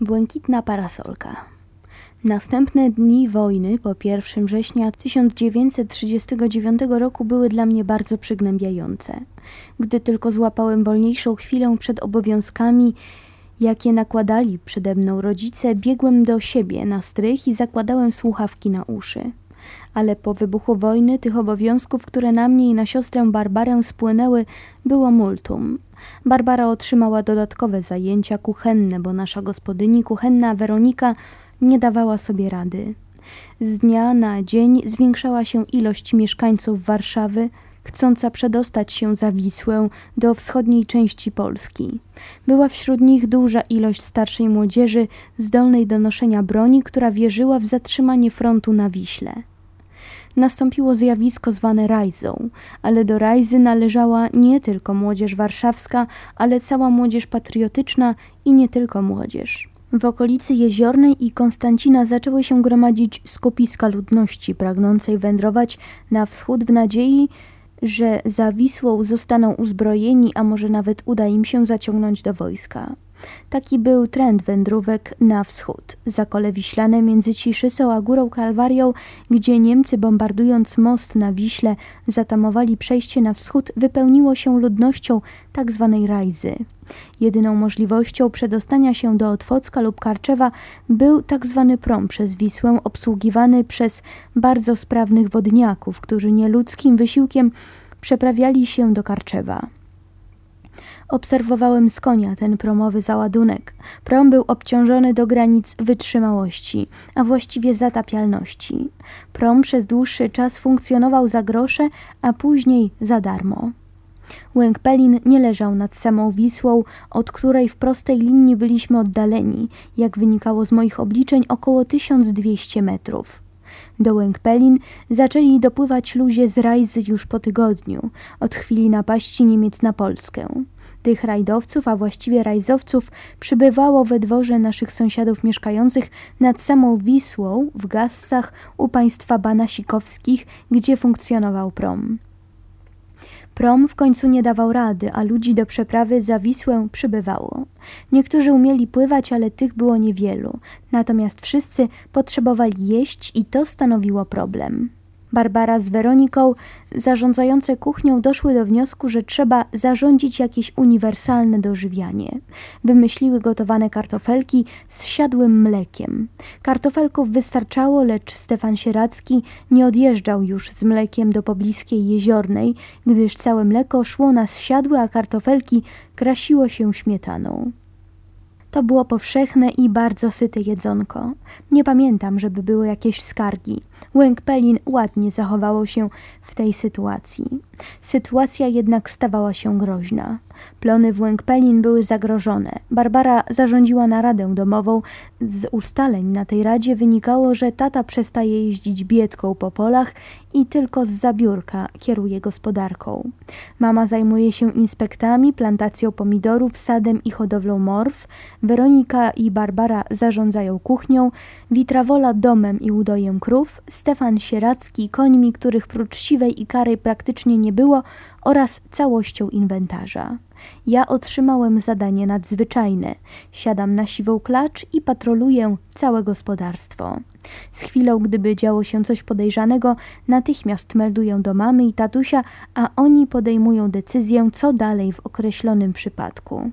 Błękitna parasolka. Następne dni wojny po 1 września 1939 roku były dla mnie bardzo przygnębiające. Gdy tylko złapałem wolniejszą chwilę przed obowiązkami, jakie nakładali przede mną rodzice, biegłem do siebie na strych i zakładałem słuchawki na uszy. Ale po wybuchu wojny tych obowiązków, które na mnie i na siostrę Barbarę spłynęły, było multum. Barbara otrzymała dodatkowe zajęcia kuchenne, bo nasza gospodyni kuchenna Weronika nie dawała sobie rady. Z dnia na dzień zwiększała się ilość mieszkańców Warszawy, chcąca przedostać się za Wisłę do wschodniej części Polski. Była wśród nich duża ilość starszej młodzieży zdolnej do noszenia broni, która wierzyła w zatrzymanie frontu na Wiśle nastąpiło zjawisko zwane rajzą, ale do rajzy należała nie tylko młodzież warszawska, ale cała młodzież patriotyczna i nie tylko młodzież. W okolicy Jeziornej i Konstancina zaczęły się gromadzić skupiska ludności pragnącej wędrować na wschód w nadziei, że za Wisłą zostaną uzbrojeni, a może nawet uda im się zaciągnąć do wojska. Taki był trend wędrówek na wschód. Zakole Wiślane między Ciszycą a Górą Kalwarią, gdzie Niemcy bombardując most na Wiśle zatamowali przejście na wschód, wypełniło się ludnością tzw. Tak rajzy. Jedyną możliwością przedostania się do Otwocka lub Karczewa był tzw. Tak prom przez Wisłę obsługiwany przez bardzo sprawnych wodniaków, którzy nieludzkim wysiłkiem przeprawiali się do Karczewa. Obserwowałem z konia ten promowy załadunek. Prom był obciążony do granic wytrzymałości, a właściwie zatapialności. Prom przez dłuższy czas funkcjonował za grosze, a później za darmo. Łęk-Pelin nie leżał nad samą Wisłą, od której w prostej linii byliśmy oddaleni, jak wynikało z moich obliczeń, około 1200 metrów. Do Łęk-Pelin zaczęli dopływać ludzie z Rajzy już po tygodniu, od chwili napaści Niemiec na Polskę. Tych rajdowców, a właściwie rajzowców, przybywało we dworze naszych sąsiadów mieszkających nad samą Wisłą w Gassach u państwa Banasikowskich, gdzie funkcjonował prom. Prom w końcu nie dawał rady, a ludzi do przeprawy za Wisłę przybywało. Niektórzy umieli pływać, ale tych było niewielu. Natomiast wszyscy potrzebowali jeść i to stanowiło problem. Barbara z Weroniką, zarządzające kuchnią, doszły do wniosku, że trzeba zarządzić jakieś uniwersalne dożywianie. Wymyśliły gotowane kartofelki z siadłym mlekiem. Kartofelków wystarczało, lecz Stefan Sieracki nie odjeżdżał już z mlekiem do pobliskiej jeziornej, gdyż całe mleko szło na zsiadłe, a kartofelki krasiło się śmietaną. To było powszechne i bardzo syte jedzonko. Nie pamiętam, żeby były jakieś skargi. Łęk Pelin ładnie zachowało się w tej sytuacji. Sytuacja jednak stawała się groźna. Plony w Łęk-Pelin były zagrożone. Barbara zarządziła naradę domową. Z ustaleń na tej radzie wynikało, że tata przestaje jeździć biedką po polach i tylko z zabiórka kieruje gospodarką. Mama zajmuje się inspektami, plantacją pomidorów, sadem i hodowlą morw. Weronika i Barbara zarządzają kuchnią, Witrawola domem i udojem krów, Stefan Sieracki końmi, których prócz siwej i kary praktycznie nie było oraz całością inwentarza. Ja otrzymałem zadanie nadzwyczajne. Siadam na siwą klacz i patroluję całe gospodarstwo. Z chwilą, gdyby działo się coś podejrzanego, natychmiast melduję do mamy i tatusia, a oni podejmują decyzję, co dalej w określonym przypadku.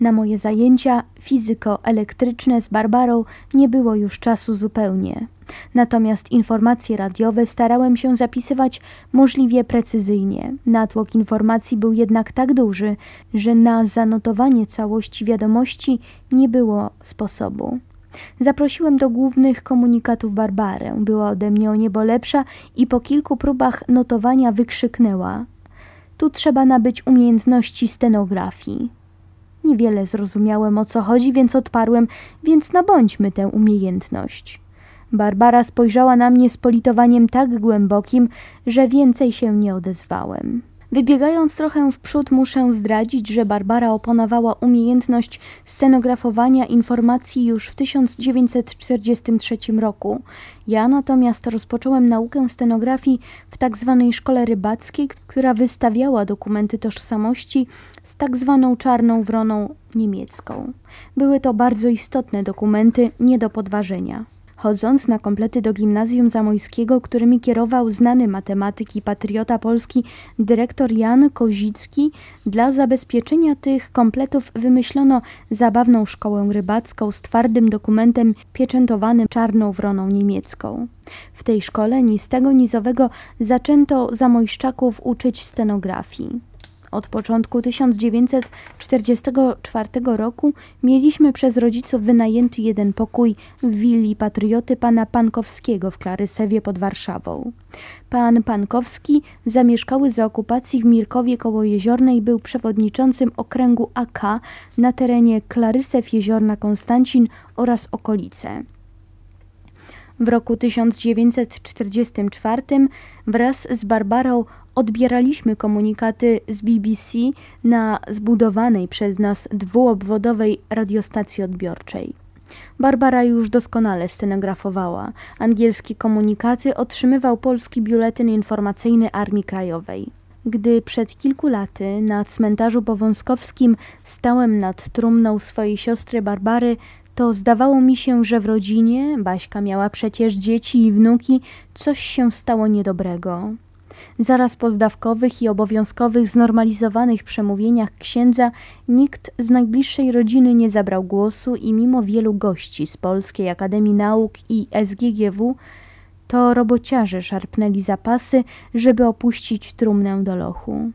Na moje zajęcia fizyko-elektryczne z Barbarą nie było już czasu zupełnie. Natomiast informacje radiowe starałem się zapisywać możliwie precyzyjnie. Natłok informacji był jednak tak duży, że na zanotowanie całości wiadomości nie było sposobu. Zaprosiłem do głównych komunikatów Barbarę. Była ode mnie o niebo lepsza i po kilku próbach notowania wykrzyknęła: Tu trzeba nabyć umiejętności stenografii. Niewiele zrozumiałem o co chodzi, więc odparłem, więc nabądźmy tę umiejętność. Barbara spojrzała na mnie z politowaniem tak głębokim, że więcej się nie odezwałem. Wybiegając trochę w przód, muszę zdradzić, że Barbara opanowała umiejętność scenografowania informacji już w 1943 roku. Ja natomiast rozpocząłem naukę scenografii w tzw. Tak szkole rybackiej, która wystawiała dokumenty tożsamości z tzw. Tak czarną wroną niemiecką. Były to bardzo istotne dokumenty, nie do podważenia. Chodząc na komplety do gimnazjum zamojskiego, którymi kierował znany matematyk i patriota polski dyrektor Jan Kozicki, dla zabezpieczenia tych kompletów wymyślono zabawną szkołę rybacką z twardym dokumentem pieczętowanym czarną wroną niemiecką. W tej szkole ni z tego nizowego zaczęto zamojszczaków uczyć scenografii. Od początku 1944 roku mieliśmy przez rodziców wynajęty jeden pokój w willi patrioty pana Pankowskiego w Klarysewie pod Warszawą. Pan Pankowski, zamieszkały za okupacji w Mirkowie koło Jeziornej, był przewodniczącym okręgu AK na terenie Klarysew, Jeziorna, Konstancin oraz okolice. W roku 1944 wraz z Barbarą odbieraliśmy komunikaty z BBC na zbudowanej przez nas dwuobwodowej radiostacji odbiorczej. Barbara już doskonale scenografowała. Angielskie komunikaty otrzymywał polski biuletyn informacyjny Armii Krajowej. Gdy przed kilku laty na cmentarzu powązkowskim stałem nad trumną swojej siostry Barbary, to zdawało mi się, że w rodzinie, Baśka miała przecież dzieci i wnuki, coś się stało niedobrego. Zaraz po zdawkowych i obowiązkowych znormalizowanych przemówieniach księdza nikt z najbliższej rodziny nie zabrał głosu i mimo wielu gości z Polskiej Akademii Nauk i SGGW, to robociarze szarpnęli zapasy, żeby opuścić trumnę do lochu.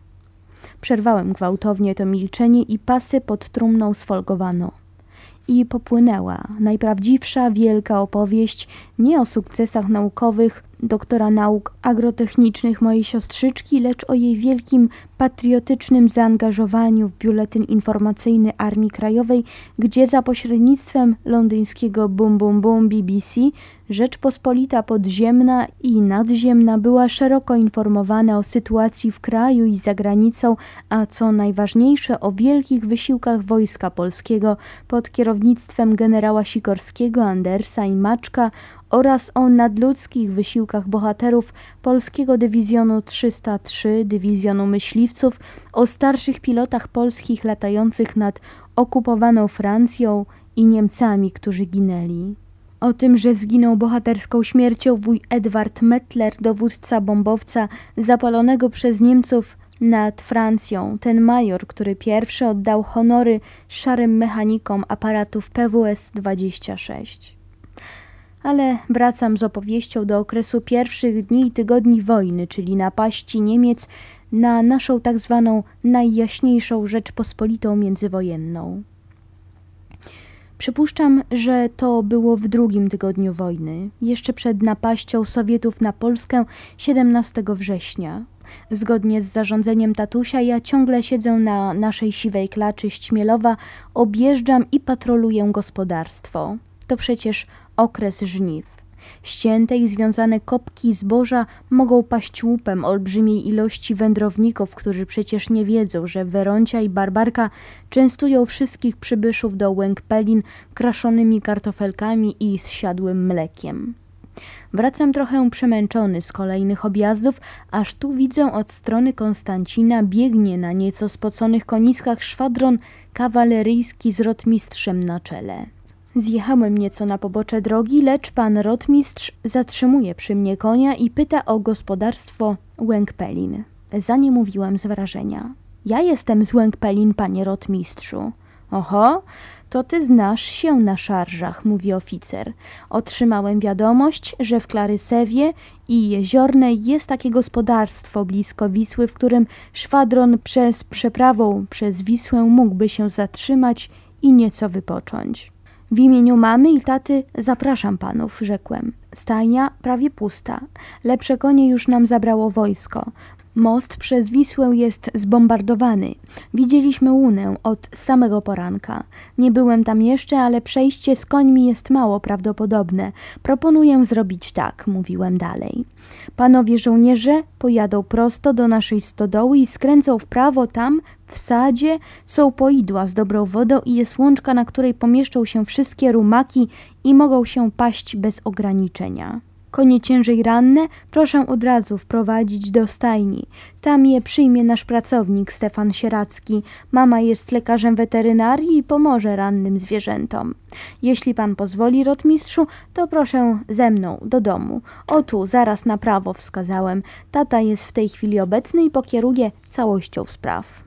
Przerwałem gwałtownie to milczenie i pasy pod trumną sfolgowano i popłynęła. Najprawdziwsza wielka opowieść nie o sukcesach naukowych doktora nauk agrotechnicznych mojej siostrzyczki, lecz o jej wielkim patriotycznym zaangażowaniu w biuletyn informacyjny Armii Krajowej, gdzie za pośrednictwem londyńskiego Bum Bum Bum BBC Rzeczpospolita podziemna i nadziemna była szeroko informowana o sytuacji w kraju i za granicą, a co najważniejsze o wielkich wysiłkach Wojska Polskiego pod kierownictwem generała Sikorskiego, Andersa i Maczka oraz o nadludzkich wysiłkach bohaterów Polskiego Dywizjonu 303, Dywizjonu Myśliwców, o starszych pilotach polskich latających nad okupowaną Francją i Niemcami, którzy ginęli. O tym, że zginął bohaterską śmiercią wuj Edward Mettler, dowódca bombowca zapalonego przez Niemców nad Francją, ten major, który pierwszy oddał honory szarym mechanikom aparatów PWS-26. Ale wracam z opowieścią do okresu pierwszych dni i tygodni wojny, czyli napaści Niemiec na naszą tak zwaną najjaśniejszą Rzeczpospolitą międzywojenną. Przypuszczam, że to było w drugim tygodniu wojny, jeszcze przed napaścią Sowietów na Polskę 17 września. Zgodnie z zarządzeniem tatusia ja ciągle siedzę na naszej siwej klaczy Śmielowa, objeżdżam i patroluję gospodarstwo. To przecież okres żniw. Ścięte i związane kopki zboża mogą paść łupem olbrzymiej ilości wędrowników, którzy przecież nie wiedzą, że Weroncia i Barbarka częstują wszystkich przybyszów do Łęk-Pelin kraszonymi kartofelkami i zsiadłym mlekiem. Wracam trochę przemęczony z kolejnych objazdów, aż tu widzę od strony Konstancina biegnie na nieco spoconych koniskach szwadron kawaleryjski z rotmistrzem na czele. Zjechałem nieco na pobocze drogi, lecz pan rotmistrz zatrzymuje przy mnie konia i pyta o gospodarstwo Łękpelin. Za nie mówiłem z wrażenia. Ja jestem z Łękpelin, panie rotmistrzu. Oho, to ty znasz się na szarżach, mówi oficer. Otrzymałem wiadomość, że w Klarysewie i Jeziornej jest takie gospodarstwo blisko Wisły, w którym szwadron przez przeprawą przez Wisłę mógłby się zatrzymać i nieco wypocząć. W imieniu mamy i taty zapraszam panów, rzekłem. Stajnia prawie pusta. Lepsze konie już nam zabrało wojsko. Most przez Wisłę jest zbombardowany. Widzieliśmy łunę od samego poranka. Nie byłem tam jeszcze, ale przejście z końmi jest mało prawdopodobne. Proponuję zrobić tak, mówiłem dalej. Panowie żołnierze pojadą prosto do naszej stodoły i skręcą w prawo tam, w sadzie, są poidła z dobrą wodą i jest łączka, na której pomieszczą się wszystkie rumaki i mogą się paść bez ograniczenia. Konie ciężej ranne proszę od razu wprowadzić do stajni. Tam je przyjmie nasz pracownik Stefan Sieracki. Mama jest lekarzem weterynarii i pomoże rannym zwierzętom. Jeśli pan pozwoli, rotmistrzu, to proszę ze mną do domu. O tu, zaraz na prawo wskazałem. Tata jest w tej chwili obecny i pokieruje całością spraw.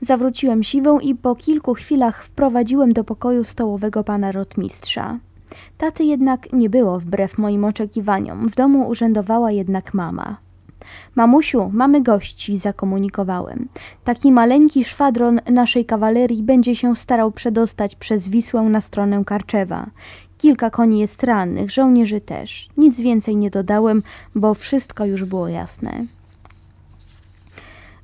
Zawróciłem siwą i po kilku chwilach wprowadziłem do pokoju stołowego pana rotmistrza. Taty jednak nie było wbrew moim oczekiwaniom. W domu urzędowała jednak mama. Mamusiu, mamy gości, zakomunikowałem. Taki maleńki szwadron naszej kawalerii będzie się starał przedostać przez Wisłę na stronę Karczewa. Kilka koni jest rannych, żołnierzy też. Nic więcej nie dodałem, bo wszystko już było jasne.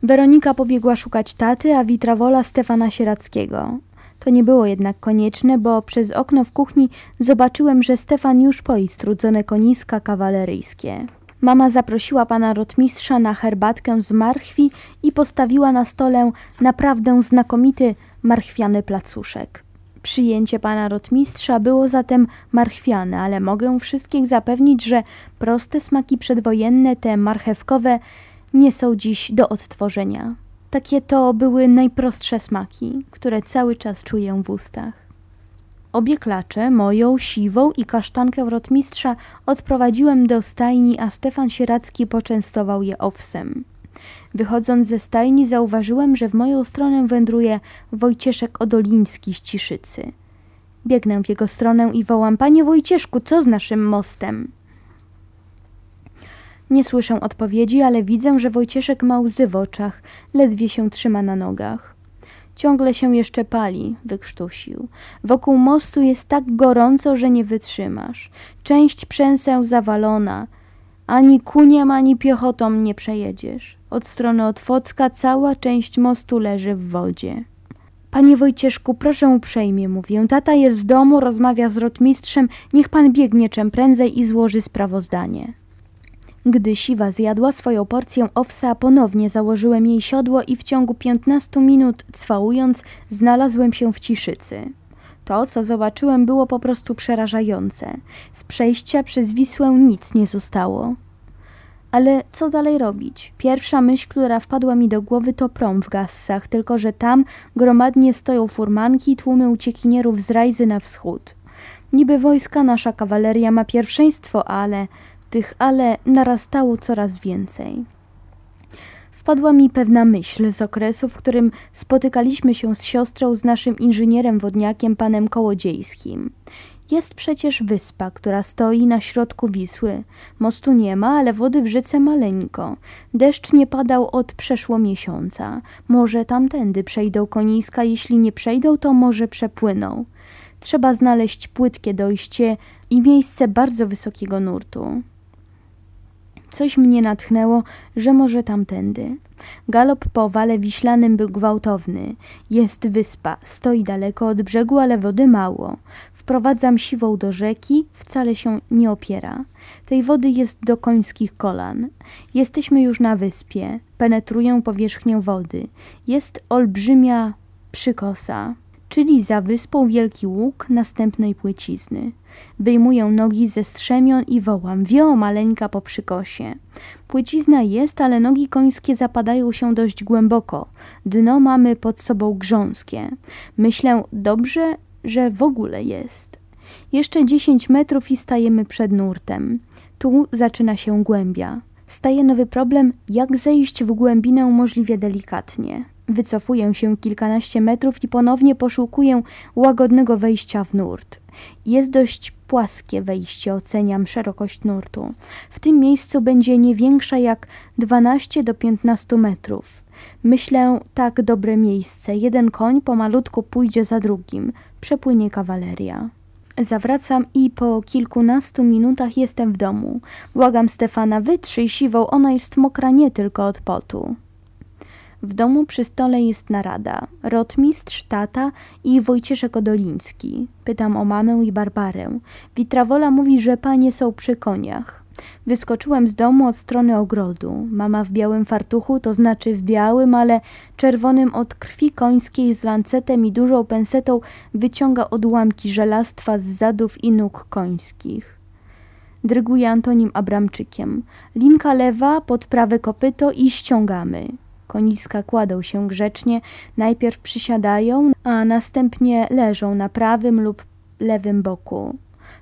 Weronika pobiegła szukać taty, a Witrawola Stefana Sierackiego. To nie było jednak konieczne, bo przez okno w kuchni zobaczyłem, że Stefan już poi strudzone koniska kawaleryjskie. Mama zaprosiła pana rotmistrza na herbatkę z marchwi i postawiła na stole naprawdę znakomity marchwiany placuszek. Przyjęcie pana rotmistrza było zatem marchwiane, ale mogę wszystkich zapewnić, że proste smaki przedwojenne, te marchewkowe, nie są dziś do odtworzenia. Takie to były najprostsze smaki, które cały czas czuję w ustach. Obie klacze, moją, siwą i kasztankę rotmistrza odprowadziłem do stajni, a Stefan Sieracki poczęstował je owsem. Wychodząc ze stajni zauważyłem, że w moją stronę wędruje Wojcieszek Odoliński z Ciszycy. Biegnę w jego stronę i wołam, panie Wojcieszku, co z naszym mostem? Nie słyszę odpowiedzi, ale widzę, że Wojcieszek ma łzy w oczach, ledwie się trzyma na nogach. Ciągle się jeszcze pali, wykrztusił. Wokół mostu jest tak gorąco, że nie wytrzymasz. Część przęseł zawalona. Ani kuniem, ani piechotą nie przejedziesz. Od strony Otwocka cała część mostu leży w wodzie. Panie Wojcieszku, proszę uprzejmie, mówię. Tata jest w domu, rozmawia z rotmistrzem. Niech pan biegnie czym prędzej i złoży sprawozdanie. Gdy siwa zjadła swoją porcję owsa, ponownie założyłem jej siodło i w ciągu piętnastu minut, cwałując, znalazłem się w ciszycy. To, co zobaczyłem, było po prostu przerażające. Z przejścia przez Wisłę nic nie zostało. Ale co dalej robić? Pierwsza myśl, która wpadła mi do głowy, to prom w Gassach, tylko że tam gromadnie stoją furmanki i tłumy uciekinierów z Rajzy na wschód. Niby wojska nasza kawaleria ma pierwszeństwo, ale ale narastało coraz więcej. Wpadła mi pewna myśl z okresu, w którym spotykaliśmy się z siostrą, z naszym inżynierem wodniakiem, panem Kołodziejskim. Jest przecież wyspa, która stoi na środku Wisły. Mostu nie ma, ale wody w rzece maleńko. Deszcz nie padał od przeszło miesiąca. Może tamtędy przejdą koniska, jeśli nie przejdą, to może przepłyną. Trzeba znaleźć płytkie dojście i miejsce bardzo wysokiego nurtu. Coś mnie natchnęło, że może tamtędy. Galop po wale wiślanym był gwałtowny. Jest wyspa, stoi daleko od brzegu, ale wody mało. Wprowadzam siwą do rzeki, wcale się nie opiera. Tej wody jest do końskich kolan. Jesteśmy już na wyspie. Penetruję powierzchnię wody. Jest olbrzymia przykosa czyli za wyspą Wielki Łuk następnej płycizny. Wyjmuję nogi ze strzemion i wołam, wio maleńka po przykosie. Płycizna jest, ale nogi końskie zapadają się dość głęboko. Dno mamy pod sobą grząskie. Myślę, dobrze, że w ogóle jest. Jeszcze dziesięć metrów i stajemy przed nurtem. Tu zaczyna się głębia. Staje nowy problem, jak zejść w głębinę możliwie delikatnie. Wycofuję się kilkanaście metrów i ponownie poszukuję łagodnego wejścia w nurt. Jest dość płaskie wejście, oceniam szerokość nurtu. W tym miejscu będzie nie większa jak 12 do 15 metrów. Myślę, tak dobre miejsce. Jeden koń pomalutku pójdzie za drugim. Przepłynie kawaleria. Zawracam i po kilkunastu minutach jestem w domu. Błagam Stefana, wytrzyj siwą, ona jest mokra nie tylko od potu. W domu przy stole jest narada. Rotmistrz, tata i Wojcieszek Odoliński. Pytam o mamę i Barbarę. Witrawola mówi, że panie są przy koniach. Wyskoczyłem z domu od strony ogrodu. Mama w białym fartuchu, to znaczy w białym, ale czerwonym od krwi końskiej z lancetem i dużą pensetą wyciąga odłamki żelastwa z zadów i nóg końskich. Dryguje Antonim Abramczykiem. Linka lewa pod prawe kopyto i ściągamy. Koniska kładą się grzecznie, najpierw przysiadają, a następnie leżą na prawym lub lewym boku.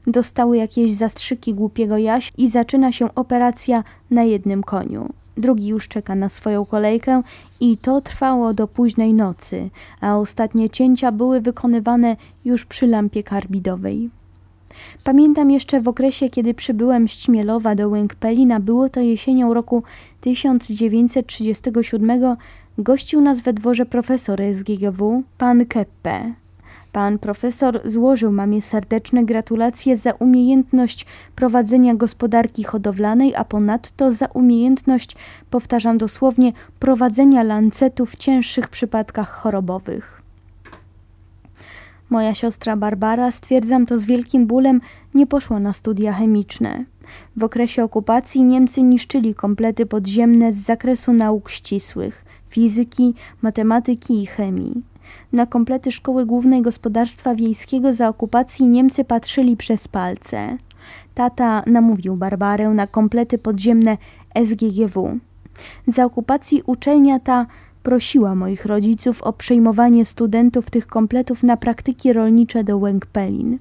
Dostały jakieś zastrzyki głupiego jaś i zaczyna się operacja na jednym koniu. Drugi już czeka na swoją kolejkę i to trwało do późnej nocy, a ostatnie cięcia były wykonywane już przy lampie karbidowej. Pamiętam jeszcze w okresie, kiedy przybyłem z Ćmielowa do Łękpelina, było to jesienią roku 1937, gościł nas we dworze profesor SGGW, pan Keppe. Pan profesor złożył mamie serdeczne gratulacje za umiejętność prowadzenia gospodarki hodowlanej, a ponadto za umiejętność, powtarzam dosłownie, prowadzenia lancetu w cięższych przypadkach chorobowych. Moja siostra Barbara, stwierdzam to z wielkim bólem, nie poszła na studia chemiczne. W okresie okupacji Niemcy niszczyli komplety podziemne z zakresu nauk ścisłych fizyki, matematyki i chemii. Na komplety Szkoły Głównej Gospodarstwa Wiejskiego za okupacji Niemcy patrzyli przez palce. Tata namówił Barbarę na komplety podziemne SGGW. Za okupacji uczelnia ta prosiła moich rodziców o przejmowanie studentów tych kompletów na praktyki rolnicze do Łęk-Pelin.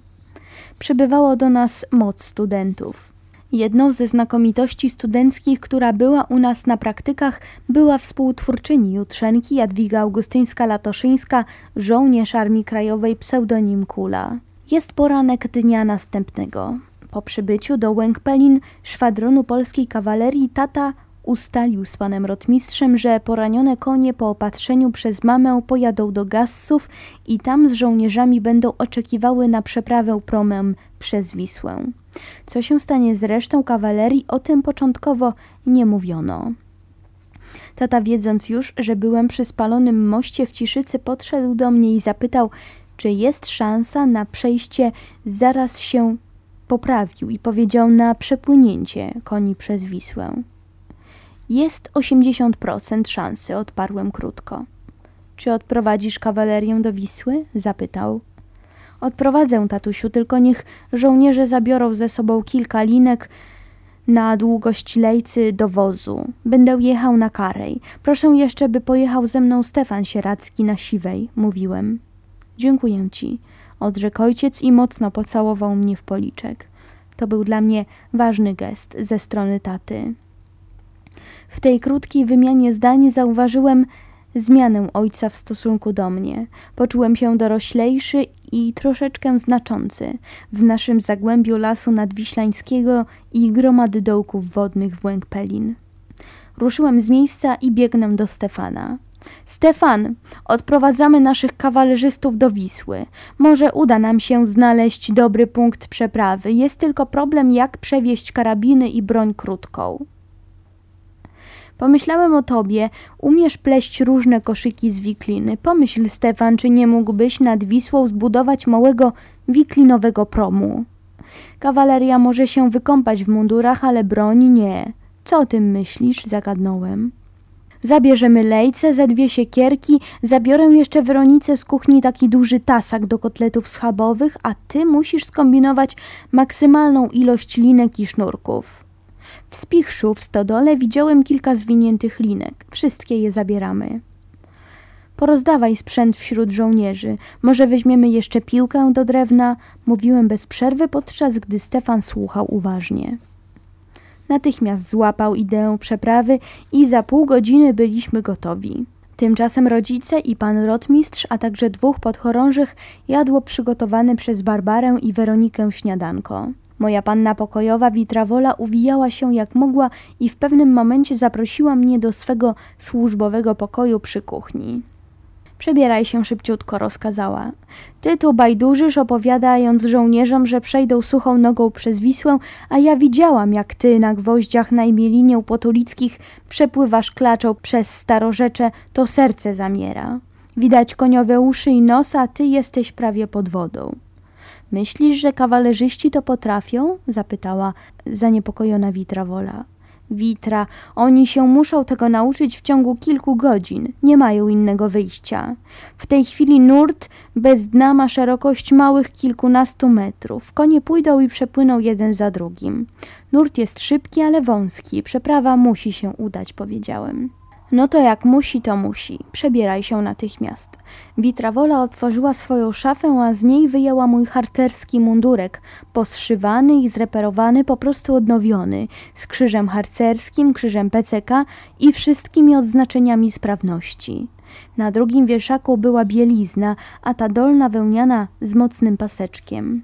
Przybywało do nas moc studentów. Jedną ze znakomitości studenckich, która była u nas na praktykach, była współtwórczyni Jutrzenki Jadwiga Augustyńska-Latoszyńska, żołnierz Armii Krajowej pseudonim Kula. Jest poranek dnia następnego. Po przybyciu do Łęk-Pelin szwadronu polskiej kawalerii tata Ustalił z panem rotmistrzem, że poranione konie po opatrzeniu przez mamę pojadą do Gassów i tam z żołnierzami będą oczekiwały na przeprawę promem przez Wisłę. Co się stanie z resztą kawalerii, o tym początkowo nie mówiono. Tata, wiedząc już, że byłem przy spalonym moście w Ciszycy, podszedł do mnie i zapytał, czy jest szansa na przejście, zaraz się poprawił i powiedział na przepłynięcie koni przez Wisłę. Jest 80% szansy, odparłem krótko. Czy odprowadzisz kawalerię do Wisły? zapytał. Odprowadzę, tatusiu, tylko niech żołnierze zabiorą ze sobą kilka linek na długość lejcy do wozu. Będę jechał na karej. Proszę jeszcze, by pojechał ze mną Stefan Sieracki na siwej, mówiłem. Dziękuję ci, odrzekł ojciec i mocno pocałował mnie w policzek. To był dla mnie ważny gest ze strony taty. W tej krótkiej wymianie zdań zauważyłem zmianę ojca w stosunku do mnie. Poczułem się doroślejszy i troszeczkę znaczący w naszym zagłębiu lasu nadwiślańskiego i gromady dołków wodnych w Łęk-Pelin. Ruszyłem z miejsca i biegnę do Stefana. Stefan, odprowadzamy naszych kawalerzystów do Wisły. Może uda nam się znaleźć dobry punkt przeprawy. Jest tylko problem, jak przewieźć karabiny i broń krótką. Pomyślałem o tobie, umiesz pleść różne koszyki z wikliny. Pomyśl, Stefan, czy nie mógłbyś nad Wisłą zbudować małego wiklinowego promu. Kawaleria może się wykąpać w mundurach, ale broni nie. Co o tym myślisz? zagadnąłem. Zabierzemy lejce, ze dwie siekierki, zabiorę jeszcze Weronice z kuchni taki duży tasak do kotletów schabowych, a ty musisz skombinować maksymalną ilość linek i sznurków. W spichrzu w stodole widziałem kilka zwiniętych linek. Wszystkie je zabieramy. Porozdawaj sprzęt wśród żołnierzy. Może weźmiemy jeszcze piłkę do drewna? Mówiłem bez przerwy, podczas gdy Stefan słuchał uważnie. Natychmiast złapał ideę przeprawy i za pół godziny byliśmy gotowi. Tymczasem rodzice i pan rotmistrz, a także dwóch podchorążych jadło przygotowane przez Barbarę i Weronikę śniadanko. Moja panna pokojowa Witrawola uwijała się jak mogła i w pewnym momencie zaprosiła mnie do swego służbowego pokoju przy kuchni. Przebieraj się szybciutko, rozkazała. Ty tu bajdurzysz, opowiadając żołnierzom, że przejdą suchą nogą przez Wisłę, a ja widziałam, jak ty na gwoździach na imielinie u Potulickich przepływasz klaczą przez starorzecze, to serce zamiera. Widać koniowe uszy i nos, a ty jesteś prawie pod wodą. Myślisz, że kawalerzyści to potrafią? zapytała zaniepokojona Witrawola. Witra, oni się muszą tego nauczyć w ciągu kilku godzin, nie mają innego wyjścia. W tej chwili nurt bez dna ma szerokość małych kilkunastu metrów. Konie pójdą i przepłyną jeden za drugim. Nurt jest szybki, ale wąski. Przeprawa musi się udać, powiedziałem. No to jak musi, to musi. Przebieraj się natychmiast. Witrawola otworzyła swoją szafę, a z niej wyjęła mój harcerski mundurek, poszywany i zreperowany, po prostu odnowiony, z krzyżem harcerskim, krzyżem PCK i wszystkimi odznaczeniami sprawności. Na drugim wieszaku była bielizna, a ta dolna wełniana z mocnym paseczkiem.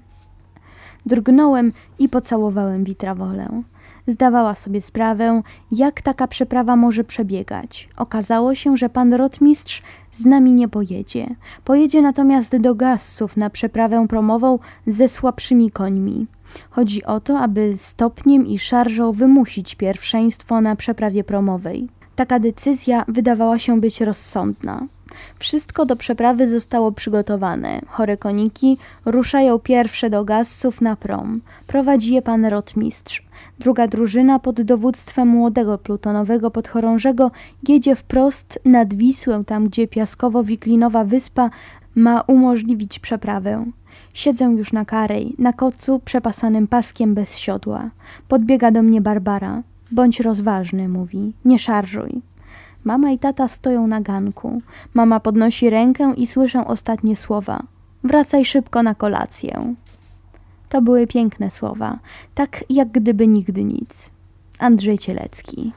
Drgnąłem i pocałowałem Witrawolę. Zdawała sobie sprawę, jak taka przeprawa może przebiegać. Okazało się, że pan rotmistrz z nami nie pojedzie. Pojedzie natomiast do Gassów na przeprawę promową ze słabszymi końmi. Chodzi o to, aby stopniem i szarżą wymusić pierwszeństwo na przeprawie promowej. Taka decyzja wydawała się być rozsądna. Wszystko do przeprawy zostało przygotowane. Chore koniki ruszają pierwsze do Gassów na prom. Prowadzi je pan rotmistrz. Druga drużyna pod dowództwem młodego plutonowego podchorążego jedzie wprost nad Wisłę, tam gdzie piaskowo-wiklinowa wyspa ma umożliwić przeprawę. Siedzę już na karej, na kocu przepasanym paskiem bez siodła. Podbiega do mnie Barbara. Bądź rozważny, mówi. Nie szarżuj. Mama i tata stoją na ganku. Mama podnosi rękę i słyszę ostatnie słowa. Wracaj szybko na kolację. To były piękne słowa, tak jak gdyby nigdy nic. Andrzej Cielecki.